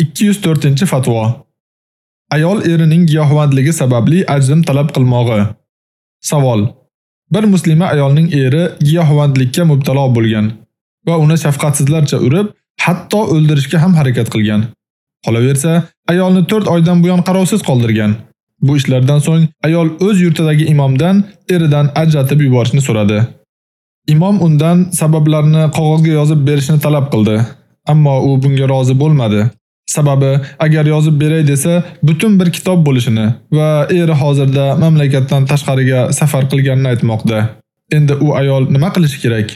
204-fatvo. Ayol erining giyohvandligi sababli ajrim talab qilmog'i. Savol: Bir muslima ayolning eri giyohvandlikka mubtalo bo'lgan va uni shafqatsizlarcha urib, hatto o'ldirishga ham harakat qilgan. Qolaversa, ayolni 4 oydan buyon qarovsiz qoldirgan. Bu ishlardan so'ng ayol o'z yurtidagi imomdan eridan ajratib yuborishni so'radi. Imom undan sabablarni qog'ozga yozib berishni talab qildi, ammo u bunga rozi bo'lmadi. Sababi, agar yozib beray desa, butun bir kitob bo'lishini va eri hozirda mamlakatdan tashqariga safar qilganini aytmoqda. Endi u ayol nima qilishi kerak?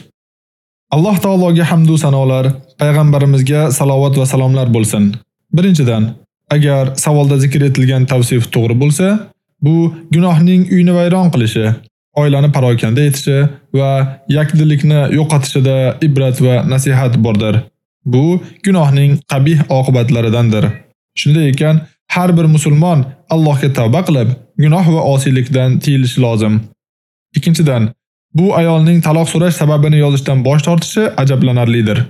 Alloh taologa hamd va sanolar, payg'ambarimizga salovat va salomlar bo'lsin. Birinchidan, agar savolda zikr etilgan tavsif to'g'ri bo'lsa, bu gunohning uyni vayron qilishi, oilani parokanda etishi va yakdilikni yo'qotishida ibrat va nasihat bordir. Bu gunohning qabih oqibatlaridandir. Shunday ekan, har bir musulmon Allohga tavba qilib, gunoh va osiylikdan tiyilishi lozim. Ikkinchidan, bu ayolning taloq so'rash sababini yozishdan bosh tortishi ajablanarlidir.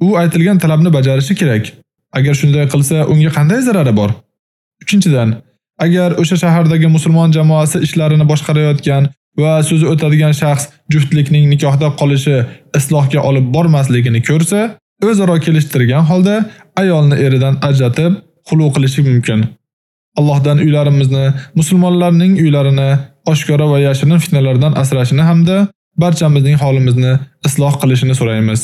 U aytilgan talabni bajarishi kerak. Agar shunday qilsa, unga qanday zarari bor? Uchinchidan, agar o'sha shahardagi musulmon jamoasi ishlarini boshqarayotgan va so'zi o'tadigan shaxs juftlikning nikohda qolishi islohga olib bormasligini ko'rsa, o'zaro kelishtirgan holda ayolni eridan ajratib, xulu qilishi mumkin. Allohdan uylarimizni, musulmonlarning uylarini oshkora va yashirin fitnalardan asrashini hamda barchamizning holimizni isloh qilishini so'raymiz.